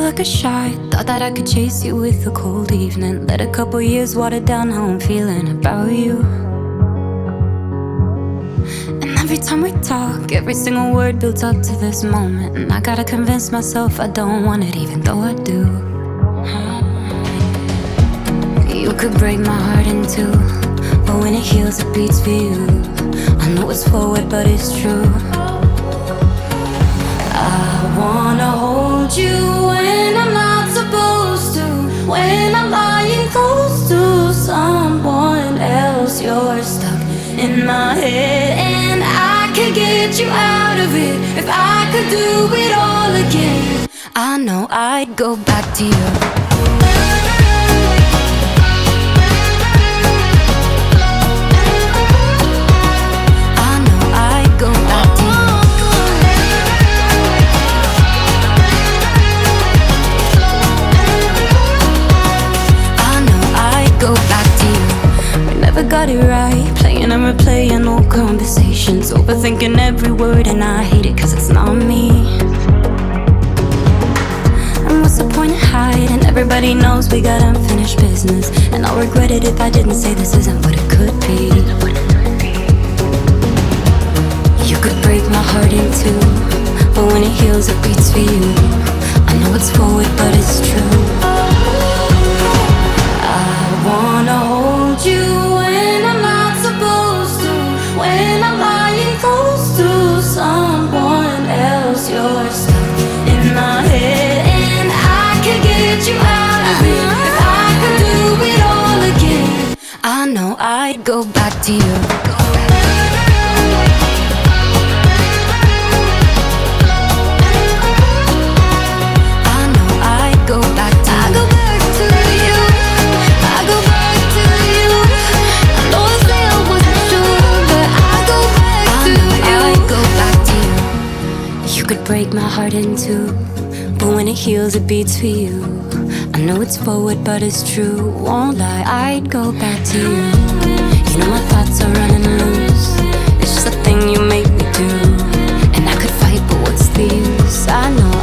like a shot. Thought that I could chase you with a cold evening. Let a couple years water down how I'm feeling about you. And every time we talk, every single word builds up to this moment. And I gotta convince myself I don't want it, even though I do. You could break my heart in two, but when it heals, it beats for you. I know it's forward, but it's true. I wanna hold you of it if I could do it all again. I know I'd go back to you. Conversations. Overthinking every word, and I hate it cause it's not me. And what's the point of hiding? Everybody knows we got unfinished business. And I'll regret it if I didn't say this isn't what it could be. You could break my heart in two, but when it heals, it beats for you. Back to you. I go back I go back to you. I go back to you. All those days with you but I go back to you. I go back to you. You could break my heart in two, but when it heals, it beats for you. I know it's forward, but it's true. Won't lie, I'd go back to you. You know my thoughts are running loose. It's just a thing you make me do. And I could fight, but what's the use? I know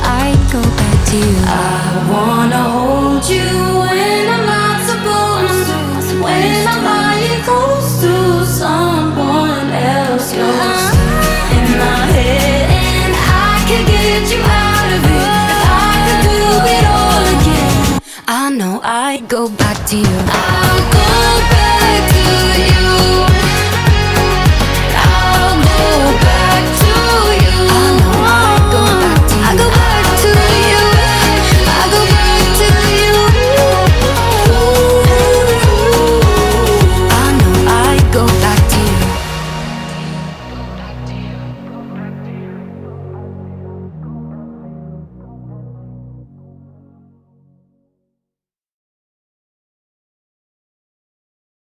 go back to you. I'll go back to you.